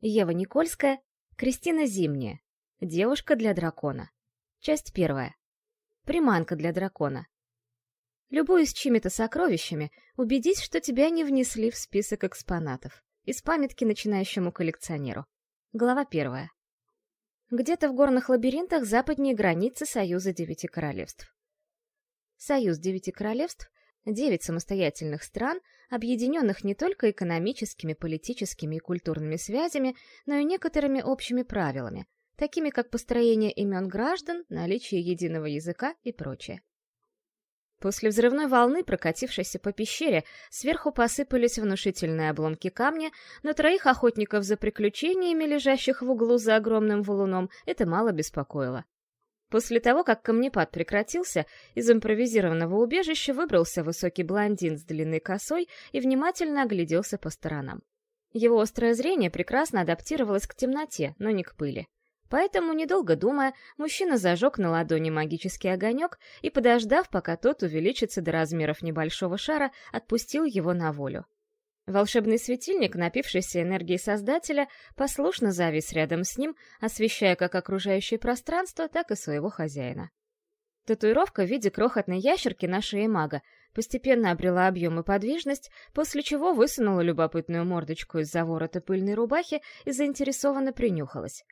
Ева Никольская, Кристина Зимняя. Девушка для дракона. Часть первая. Приманка для дракона. Любуясь чьими-то сокровищами, убедись, что тебя не внесли в список экспонатов. Из памятки начинающему коллекционеру. Глава первая. Где-то в горных лабиринтах западнее границы Союза Девяти Королевств. Союз Девяти Королевств — девять самостоятельных стран, объединенных не только экономическими, политическими и культурными связями, но и некоторыми общими правилами, такими как построение имен граждан, наличие единого языка и прочее. После взрывной волны, прокатившейся по пещере, сверху посыпались внушительные обломки камня, но троих охотников за приключениями, лежащих в углу за огромным валуном, это мало беспокоило. После того, как камнепад прекратился, из импровизированного убежища выбрался высокий блондин с длинной косой и внимательно огляделся по сторонам. Его острое зрение прекрасно адаптировалось к темноте, но не к пыли. Поэтому, недолго думая, мужчина зажег на ладони магический огонек и, подождав, пока тот увеличится до размеров небольшого шара, отпустил его на волю. Волшебный светильник, напившийся энергией Создателя, послушно завис рядом с ним, освещая как окружающее пространство, так и своего хозяина. Татуировка в виде крохотной ящерки на шее мага постепенно обрела объем и подвижность, после чего высунула любопытную мордочку из-за ворота пыльной рубахи и заинтересованно принюхалась.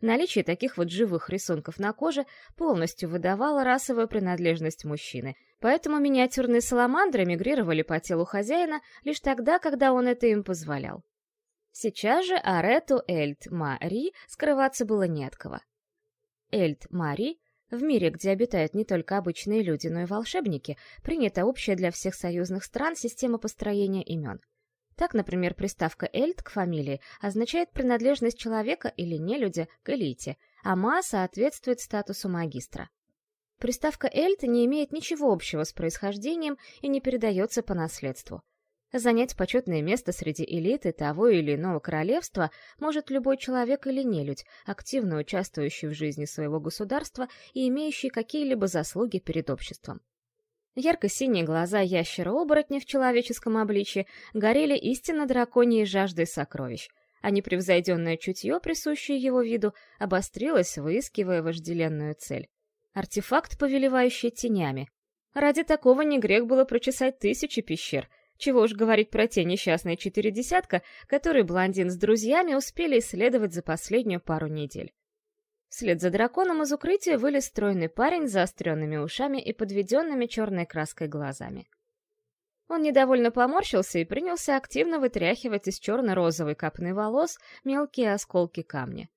Наличие таких вот живых рисунков на коже полностью выдавало расовую принадлежность мужчины, поэтому миниатюрные саламандры мигрировали по телу хозяина лишь тогда, когда он это им позволял. Сейчас же Арету Эльт Мари скрываться было не от кого. Эльт Мари в мире, где обитают не только обычные люди, но и волшебники, принята общая для всех союзных стран система построения имен — так, например, приставка «эльт» к фамилии означает принадлежность человека или нелюдя к элите, а «ма» соответствует статусу магистра. Приставка «эльт» не имеет ничего общего с происхождением и не передается по наследству. Занять почетное место среди элиты того или иного королевства может любой человек или нелюдь, активно участвующий в жизни своего государства и имеющий какие-либо заслуги перед обществом. Ярко-синие глаза ящера-оборотня в человеческом обличье горели истинно драконьей жаждой сокровищ, а непревзойденное чутье, присущее его виду, обострилось, выискивая вожделенную цель. Артефакт, повелевающий тенями. Ради такого не грех было прочесать тысячи пещер, чего уж говорить про те несчастные четыре десятка, которые блондин с друзьями успели исследовать за последнюю пару недель. Вслед за драконом из укрытия вылез стройный парень с заостренными ушами и подведенными черной краской глазами. Он недовольно поморщился и принялся активно вытряхивать из черно-розовой капны волос мелкие осколки камня.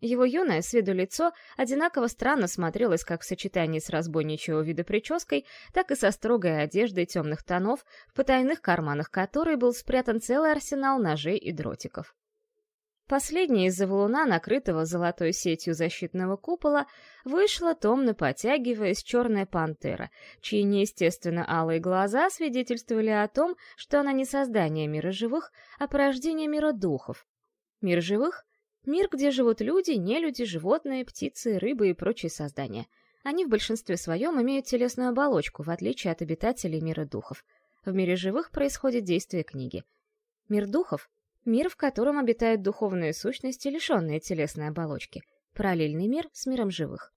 Его юное с виду лицо одинаково странно смотрелось как в сочетании с разбойничьего вида прической, так и со строгой одеждой темных тонов, в потайных карманах которой был спрятан целый арсенал ножей и дротиков. Последняя из-за валуна, накрытого золотой сетью защитного купола, вышла, томно потягиваясь, черная пантера, чьи неестественно алые глаза свидетельствовали о том, что она не создание мира живых, а порождение мира духов. Мир живых — мир, где живут люди, нелюди, животные, птицы, рыбы и прочие создания. Они в большинстве своем имеют телесную оболочку, в отличие от обитателей мира духов. В мире живых происходит действие книги. Мир духов Мир, в котором обитают духовные сущности, лишенные телесной оболочки. Параллельный мир с миром живых.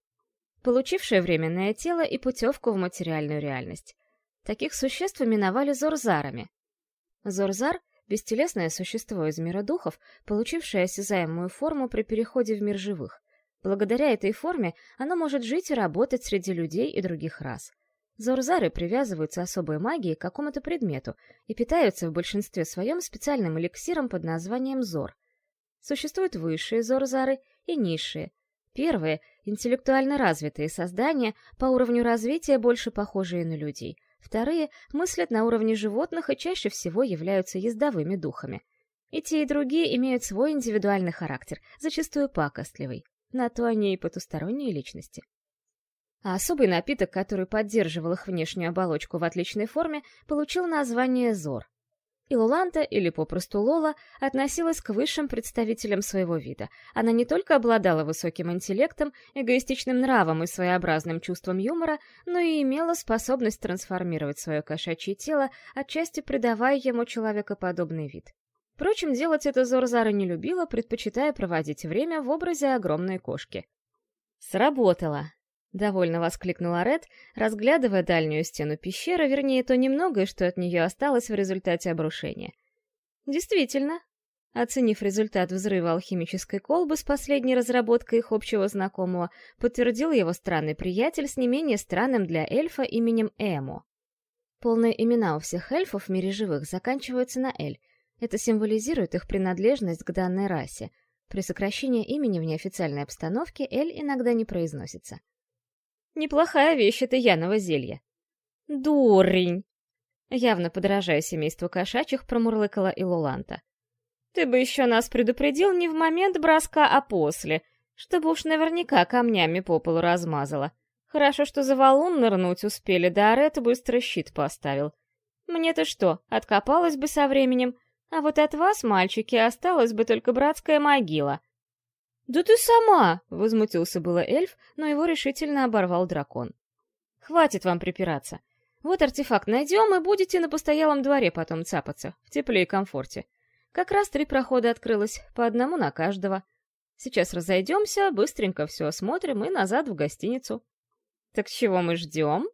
Получившее временное тело и путевку в материальную реальность. Таких существ именовали зорзарами. Зорзар — бестелесное существо из мира духов, получившее осязаемую форму при переходе в мир живых. Благодаря этой форме оно может жить и работать среди людей и других рас. Зорзары привязываются особой магией к какому-то предмету и питаются в большинстве своем специальным эликсиром под названием Зор. Существуют высшие Зорзары и низшие. Первые — интеллектуально развитые создания, по уровню развития больше похожие на людей. Вторые мыслят на уровне животных и чаще всего являются ездовыми духами. И те, и другие имеют свой индивидуальный характер, зачастую пакостливый. На то они и потусторонние личности а особый напиток, который поддерживал их внешнюю оболочку в отличной форме, получил название Зор. Илуланта, или попросту Лола, относилась к высшим представителям своего вида. Она не только обладала высоким интеллектом, эгоистичным нравом и своеобразным чувством юмора, но и имела способность трансформировать свое кошачье тело, отчасти придавая ему человекоподобный вид. Впрочем, делать это Зорзара не любила, предпочитая проводить время в образе огромной кошки. «Сработало!» — довольно воскликнула Ред, разглядывая дальнюю стену пещеры, вернее, то немногое, что от нее осталось в результате обрушения. Действительно, оценив результат взрыва алхимической колбы с последней разработкой их общего знакомого, подтвердил его странный приятель с не менее странным для эльфа именем Эмо. Полные имена у всех эльфов в мире живых заканчиваются на «эль», это символизирует их принадлежность к данной расе. При сокращении имени в неофициальной обстановке «эль» иногда не произносится. Неплохая вещь это Яново зелье. Дурень! Явно подражая семейству кошачьих, промурлыкала Илуланта. Ты бы еще нас предупредил не в момент броска, а после, чтобы уж наверняка камнями по полу размазала. Хорошо, что за валун нырнуть успели, да Арет быстро щит поставил. Мне-то что, откопалась бы со временем, а вот от вас, мальчики, осталась бы только братская могила. «Да ты сама!» — возмутился было эльф, но его решительно оборвал дракон. «Хватит вам припираться. Вот артефакт найдем, и будете на постоялом дворе потом цапаться, в тепле и комфорте. Как раз три прохода открылось, по одному на каждого. Сейчас разойдемся, быстренько все осмотрим и назад в гостиницу». «Так чего мы ждем?»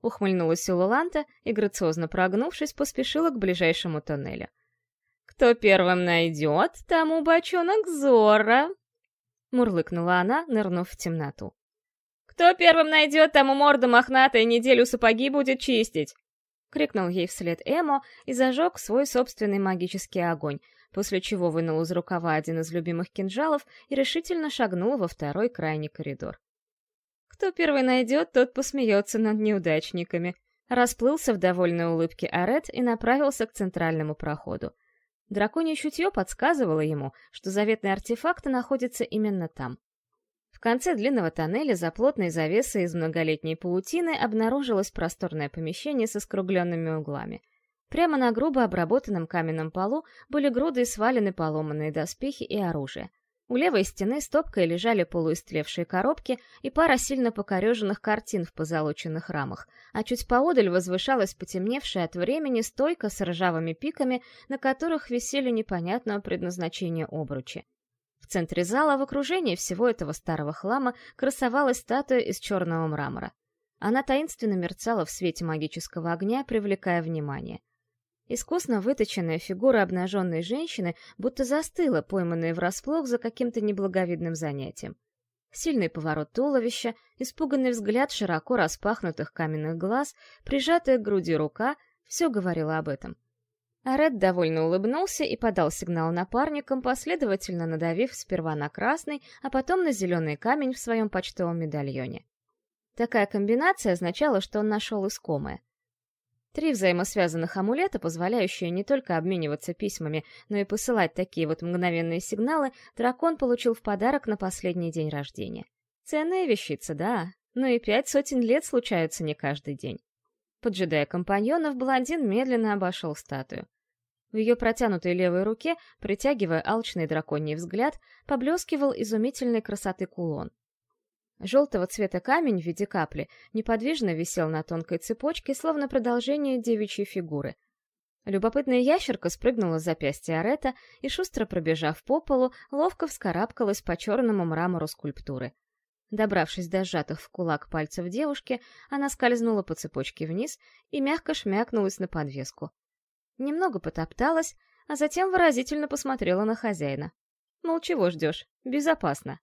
Ухмыльнулась Силуланта и, грациозно прогнувшись, поспешила к ближайшему тоннелю. Кто первым найдет, тому бочонок Зора!» Мурлыкнула она, нырнув в темноту. «Кто первым найдет, тому морда мохнатая неделю сапоги будет чистить!» Крикнул ей вслед Эмо и зажег свой собственный магический огонь, после чего вынул из рукава один из любимых кинжалов и решительно шагнул во второй крайний коридор. Кто первый найдет, тот посмеется над неудачниками. Расплылся в довольной улыбке Арет и направился к центральному проходу. Драконье чутье подсказывало ему, что заветный артефакт находится именно там. В конце длинного тоннеля за плотной завесой из многолетней паутины обнаружилось просторное помещение со скругленными углами. Прямо на грубо обработанном каменном полу были груды свалены поломанные доспехи и оружие. У левой стены стопкой лежали полуистлевшие коробки и пара сильно покореженных картин в позолоченных рамах, а чуть поодаль возвышалась потемневшая от времени стойка с ржавыми пиками, на которых висели непонятного предназначения обручи. В центре зала, в окружении всего этого старого хлама, красовалась статуя из черного мрамора. Она таинственно мерцала в свете магического огня, привлекая внимание — Искусно выточенная фигура обнаженной женщины будто застыла, пойманная врасплох за каким-то неблаговидным занятием. Сильный поворот туловища, испуганный взгляд широко распахнутых каменных глаз, прижатая к груди рука — все говорило об этом. Аред довольно улыбнулся и подал сигнал напарникам, последовательно надавив сперва на красный, а потом на зеленый камень в своем почтовом медальоне. Такая комбинация означала, что он нашел искомое — Три взаимосвязанных амулета, позволяющие не только обмениваться письмами, но и посылать такие вот мгновенные сигналы, дракон получил в подарок на последний день рождения. Ценная вещица, да, но и пять сотен лет случаются не каждый день. Поджидая компаньонов, блондин медленно обошел статую. В ее протянутой левой руке, притягивая алчный драконий взгляд, поблескивал изумительной красоты кулон. Желтого цвета камень в виде капли неподвижно висел на тонкой цепочке, словно продолжение девичьей фигуры. Любопытная ящерка спрыгнула с запястья Арета и, шустро пробежав по полу, ловко вскарабкалась по черному мрамору скульптуры. Добравшись до сжатых в кулак пальцев девушки, она скользнула по цепочке вниз и мягко шмякнулась на подвеску. Немного потопталась, а затем выразительно посмотрела на хозяина. Мол, чего ждешь? Безопасно.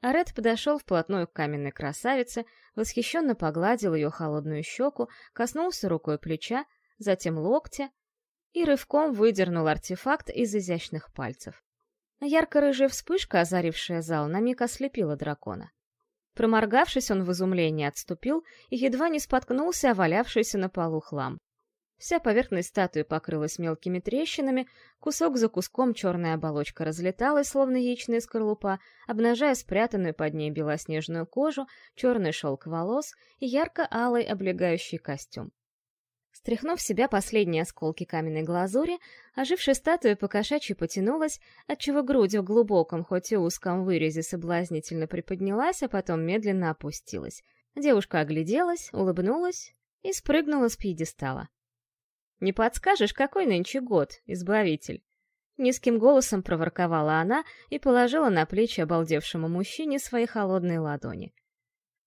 Арет подошел вплотную к каменной красавице, восхищенно погладил ее холодную щеку, коснулся рукой плеча, затем локтя и рывком выдернул артефакт из изящных пальцев. Ярко-рыжая вспышка, озарившая зал, на миг ослепила дракона. Проморгавшись, он в изумлении отступил и едва не споткнулся о валявшийся на полу хлам. Вся поверхность статуи покрылась мелкими трещинами, кусок за куском черная оболочка разлеталась, словно яичная скорлупа, обнажая спрятанную под ней белоснежную кожу, черный шелк волос и ярко-алый облегающий костюм. Стряхнув себя последние осколки каменной глазури, ожившая статуя покошачьи потянулась, отчего грудь в глубоком, хоть и узком вырезе соблазнительно приподнялась, а потом медленно опустилась. Девушка огляделась, улыбнулась и спрыгнула с пьедестала. Не подскажешь, какой нынче год, избавитель? Низким голосом проворковала она и положила на плечи обалдевшему мужчине свои холодные ладони.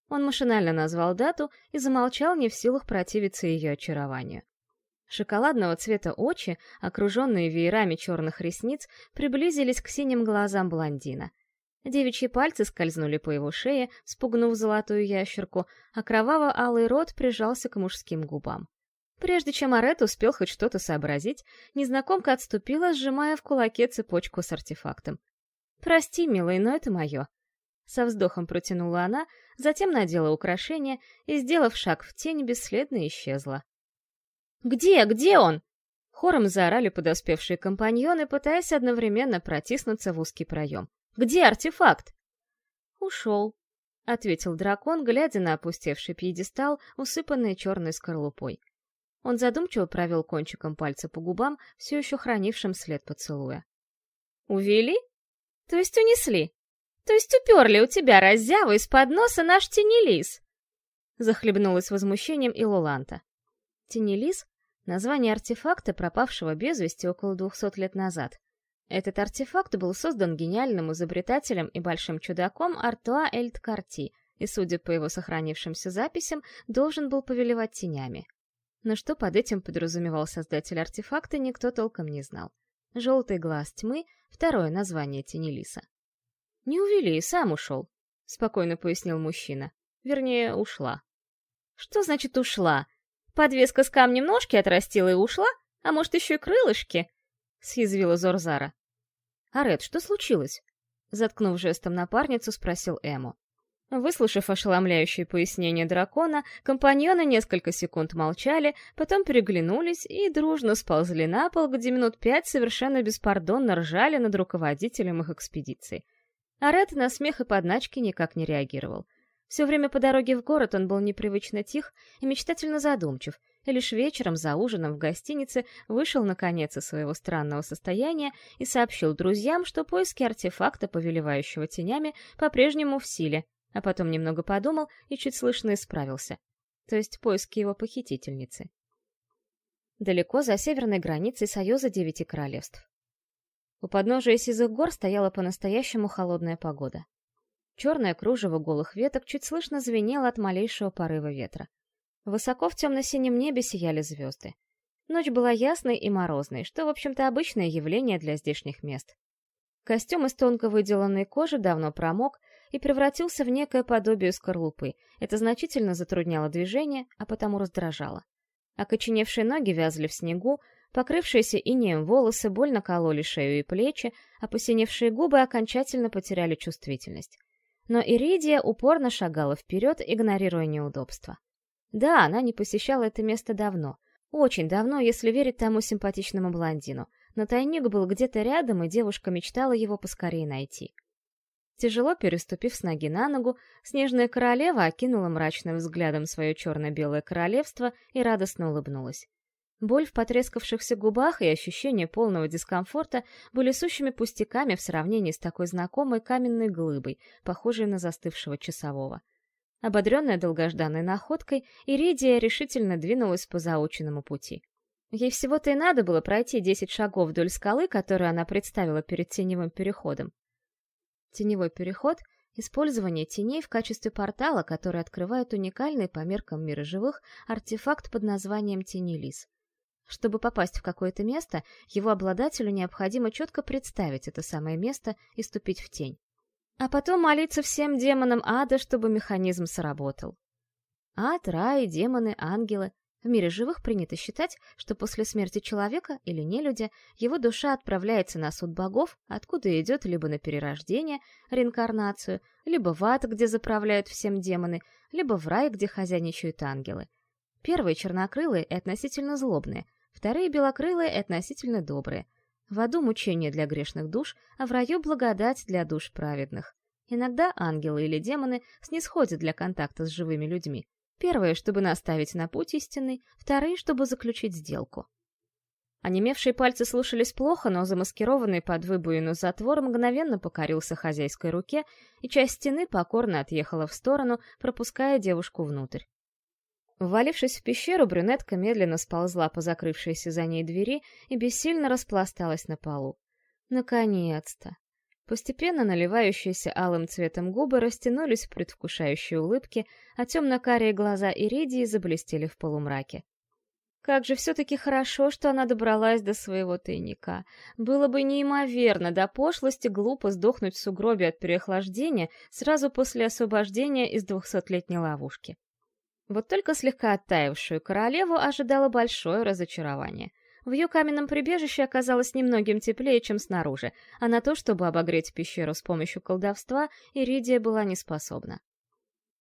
Он машинально назвал дату и замолчал, не в силах противиться ее очарованию. Шоколадного цвета очи, окруженные веерами черных ресниц, приблизились к синим глазам блондина. Девичьи пальцы скользнули по его шее, спугнув золотую ящерку, а кроваво-алый рот прижался к мужским губам. Прежде чем Арет успел хоть что-то сообразить, незнакомка отступила, сжимая в кулаке цепочку с артефактом. «Прости, милый, но это мое». Со вздохом протянула она, затем надела украшение и, сделав шаг в тень, бесследно исчезла. «Где? Где он?» Хором заорали подоспевшие компаньоны, пытаясь одновременно протиснуться в узкий проем. «Где артефакт?» «Ушел», — ответил дракон, глядя на опустевший пьедестал, усыпанный черной скорлупой. Он задумчиво провел кончиком пальца по губам, все еще хранившим след поцелуя. «Увели? То есть унесли? То есть уперли у тебя раззяву из-под носа наш тенелис?» Захлебнулась возмущением и Луланта. Тенелис — название артефакта, пропавшего без вести около двухсот лет назад. Этот артефакт был создан гениальным изобретателем и большим чудаком Артуа Эльд Карти, и, судя по его сохранившимся записям, должен был повелевать тенями. Но что под этим подразумевал создатель артефакта, никто толком не знал. «Желтый глаз тьмы» — второе название Тенелиса. «Не увели, сам ушел», — спокойно пояснил мужчина. Вернее, ушла. «Что значит «ушла»? Подвеска с камнем ножки отрастила и ушла? А может, еще и крылышки?» — съязвила Зорзара. «Арет, что случилось?» Заткнув жестом напарницу, спросил Эму. Выслушав ошеломляющее пояснение дракона, компаньоны несколько секунд молчали, потом переглянулись и дружно сползли на пол, где минут пять совершенно беспардонно ржали над руководителем их экспедиции. Арет на смех и подначки никак не реагировал. Все время по дороге в город он был непривычно тих и мечтательно задумчив, и лишь вечером за ужином в гостинице вышел наконец из своего странного состояния и сообщил друзьям, что поиски артефакта, повелевающего тенями, по-прежнему в силе, а потом немного подумал и чуть слышно исправился. То есть поиски его похитительницы. Далеко за северной границей Союза Девяти Королевств. У подножия сизых гор стояла по-настоящему холодная погода. Черное кружево голых веток чуть слышно звенело от малейшего порыва ветра. Высоко в темно-синем небе сияли звезды. Ночь была ясной и морозной, что, в общем-то, обычное явление для здешних мест. Костюм из тонко выделанной кожи давно промок и превратился в некое подобие скорлупы. Это значительно затрудняло движение, а потому раздражало. Окоченевшие ноги вязли в снегу, покрывшиеся инеем волосы больно кололи шею и плечи, а посиневшие губы окончательно потеряли чувствительность но Иридия упорно шагала вперед, игнорируя неудобства. Да, она не посещала это место давно. Очень давно, если верить тому симпатичному блондину. Но тайник был где-то рядом, и девушка мечтала его поскорее найти. Тяжело переступив с ноги на ногу, снежная королева окинула мрачным взглядом свое черно-белое королевство и радостно улыбнулась. Боль в потрескавшихся губах и ощущение полного дискомфорта были сущими пустяками в сравнении с такой знакомой каменной глыбой, похожей на застывшего часового. Ободренная долгожданной находкой, Иридия решительно двинулась по заученному пути. Ей всего-то и надо было пройти десять шагов вдоль скалы, которую она представила перед теневым переходом. Теневой переход — использование теней в качестве портала, который открывает уникальный по меркам мира живых артефакт под названием Тенелис — чтобы попасть в какое-то место, его обладателю необходимо четко представить это самое место и ступить в тень. А потом молиться всем демонам ада, чтобы механизм сработал. Ад, рай, демоны, ангелы. В мире живых принято считать, что после смерти человека или нелюдя его душа отправляется на суд богов, откуда идет либо на перерождение, реинкарнацию, либо в ад, где заправляют всем демоны, либо в рай, где хозяйничают ангелы. Первые чернокрылые и относительно злобные — Вторые белокрылые и относительно добрые. В аду мучение для грешных душ, а в раю благодать для душ праведных. Иногда ангелы или демоны снисходят для контакта с живыми людьми. Первые, чтобы наставить на путь истинный, вторые, чтобы заключить сделку. Онемевшие пальцы слушались плохо, но замаскированный под выбоину затвор мгновенно покорился хозяйской руке, и часть стены покорно отъехала в сторону, пропуская девушку внутрь. Ввалившись в пещеру, брюнетка медленно сползла по закрывшейся за ней двери и бессильно распласталась на полу. Наконец-то! Постепенно наливающиеся алым цветом губы растянулись в предвкушающей улыбке, а темно-карие глаза Иридии заблестели в полумраке. Как же все-таки хорошо, что она добралась до своего тайника. Было бы неимоверно до пошлости глупо сдохнуть в сугробе от переохлаждения сразу после освобождения из двухсотлетней ловушки. Вот только слегка оттаившую королеву ожидало большое разочарование. В ее каменном прибежище оказалось немногим теплее, чем снаружи, а на то, чтобы обогреть пещеру с помощью колдовства, Иридия была не способна.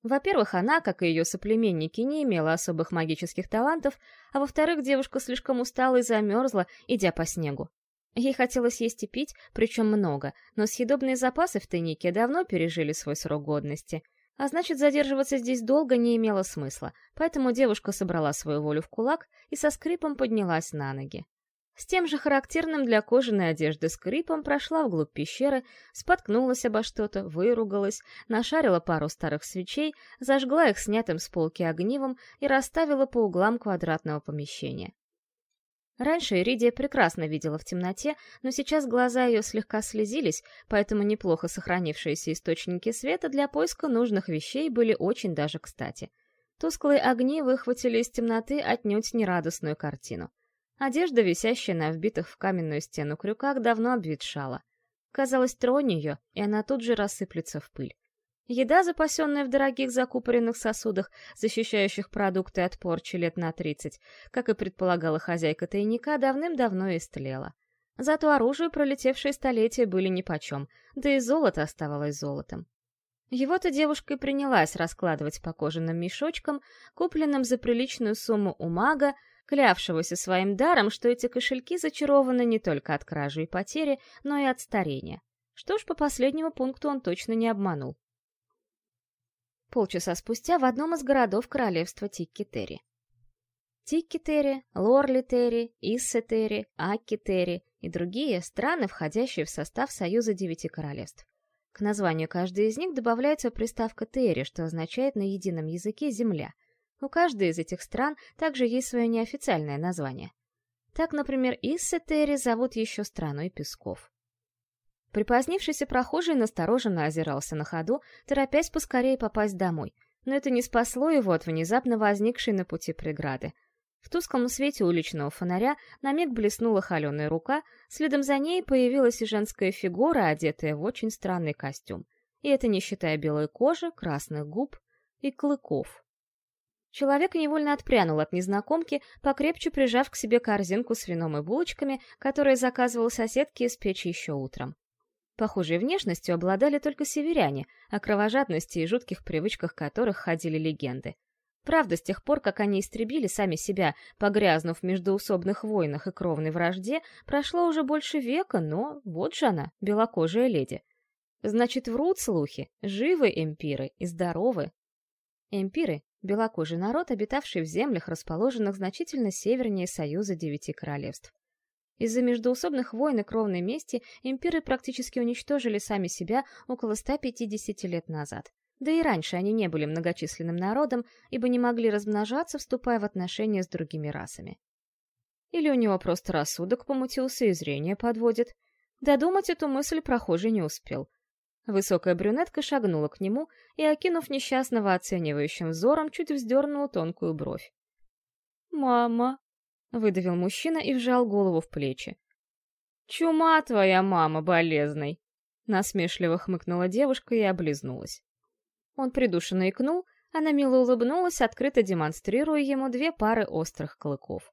Во-первых, она, как и ее соплеменники, не имела особых магических талантов, а во-вторых, девушка слишком устала и замерзла, идя по снегу. Ей хотелось есть и пить, причем много, но съедобные запасы в тайнике давно пережили свой срок годности. А значит, задерживаться здесь долго не имело смысла, поэтому девушка собрала свою волю в кулак и со скрипом поднялась на ноги. С тем же характерным для кожаной одежды скрипом прошла вглубь пещеры, споткнулась обо что-то, выругалась, нашарила пару старых свечей, зажгла их снятым с полки огнивом и расставила по углам квадратного помещения. Раньше Иридия прекрасно видела в темноте, но сейчас глаза ее слегка слезились, поэтому неплохо сохранившиеся источники света для поиска нужных вещей были очень даже кстати. Тусклые огни выхватили из темноты отнюдь нерадостную картину. Одежда, висящая на вбитых в каменную стену крюках, давно обветшала. Казалось, тронь ее, и она тут же рассыплется в пыль. Еда, запасенная в дорогих закупоренных сосудах, защищающих продукты от порчи лет на тридцать, как и предполагала хозяйка тайника, давным-давно истлела. Зато оружие, пролетевшие столетия, были нипочем, да и золото оставалось золотом. Его-то девушка и принялась раскладывать по кожаным мешочкам, купленным за приличную сумму у мага, клявшегося своим даром, что эти кошельки зачарованы не только от кражи и потери, но и от старения. Что ж, по последнему пункту он точно не обманул. Полчаса спустя в одном из городов королевства Тиккетери. Тиккетери, Лорлитери, Иссетери, Аккетери и другие страны, входящие в состав Союза Девяти Королевств. К названию каждой из них добавляется приставка «тери», что означает на едином языке «земля», у каждой из этих стран также есть свое неофициальное название. Так, например, Иссетери зовут еще страной песков. Припозднившийся прохожий настороженно озирался на ходу, торопясь поскорее попасть домой, но это не спасло его от внезапно возникшей на пути преграды. В тусклом свете уличного фонаря на миг блеснула холеная рука, следом за ней появилась и женская фигура, одетая в очень странный костюм. И это не считая белой кожи, красных губ и клыков. Человек невольно отпрянул от незнакомки, покрепче прижав к себе корзинку с вином и булочками, которые заказывал соседке из печи еще утром. Похожей внешностью обладали только северяне, о кровожадности и жутких привычках которых ходили легенды. Правда, с тех пор, как они истребили сами себя, погрязнув в междоусобных войнах и кровной вражде, прошло уже больше века, но вот же она, белокожая леди. Значит, врут слухи, живы эмпиры и здоровы. Эмпиры белокожий народ, обитавший в землях, расположенных значительно севернее Союза Девяти Королевств. Из-за междоусобных войн и кровной мести имперы практически уничтожили сами себя около 150 лет назад. Да и раньше они не были многочисленным народом, ибо не могли размножаться, вступая в отношения с другими расами. Или у него просто рассудок помутился и зрение подводит. Додумать эту мысль прохожий не успел. Высокая брюнетка шагнула к нему и, окинув несчастного оценивающим взором, чуть вздернула тонкую бровь. «Мама!» — выдавил мужчина и вжал голову в плечи. «Чума твоя мама болезной!» Насмешливо хмыкнула девушка и облизнулась. Он придушенно икнул, она мило улыбнулась, открыто демонстрируя ему две пары острых клыков.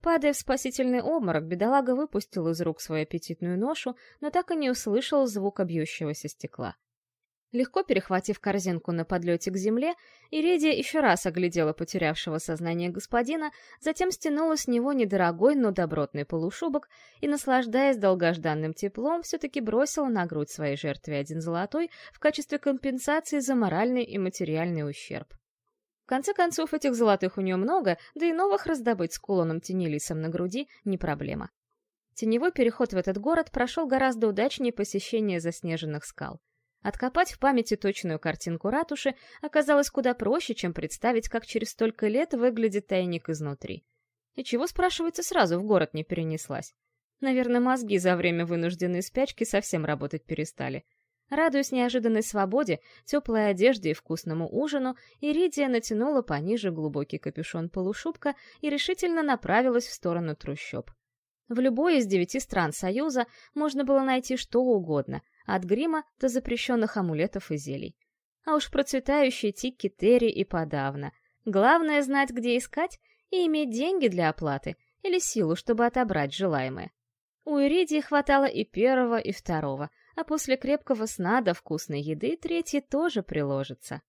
Падая в спасительный обморок, бедолага выпустил из рук свою аппетитную ношу, но так и не услышал звука бьющегося стекла. Легко перехватив корзинку на подлете к земле, Иридия еще раз оглядела потерявшего сознание господина, затем стянула с него недорогой, но добротный полушубок и, наслаждаясь долгожданным теплом, все-таки бросила на грудь своей жертве один золотой в качестве компенсации за моральный и материальный ущерб. В конце концов, этих золотых у нее много, да и новых раздобыть с кулоном тенелисом на груди не проблема. Теневой переход в этот город прошел гораздо удачнее посещения заснеженных скал. Откопать в памяти точную картинку ратуши оказалось куда проще, чем представить, как через столько лет выглядит тайник изнутри. И чего, спрашивается, сразу в город не перенеслась? Наверное, мозги за время вынужденной спячки совсем работать перестали. Радуясь неожиданной свободе, теплой одежде и вкусному ужину, Иридия натянула пониже глубокий капюшон полушубка и решительно направилась в сторону трущоб. В любой из девяти стран Союза можно было найти что угодно, от грима до запрещенных амулетов и зелий. А уж процветающие тикки Терри и подавно. Главное знать, где искать, и иметь деньги для оплаты или силу, чтобы отобрать желаемое. У Иридии хватало и первого, и второго, а после крепкого сна до вкусной еды третий тоже приложится.